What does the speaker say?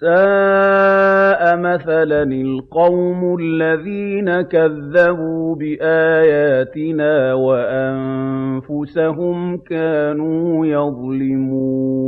سَاءَ مَثَلًا الْقَوْمُ الَّذِينَ كَذَّبُوا بِآيَاتِنَا وَأَنفُسَهُمْ كَانُوا يَظْلِمُونَ.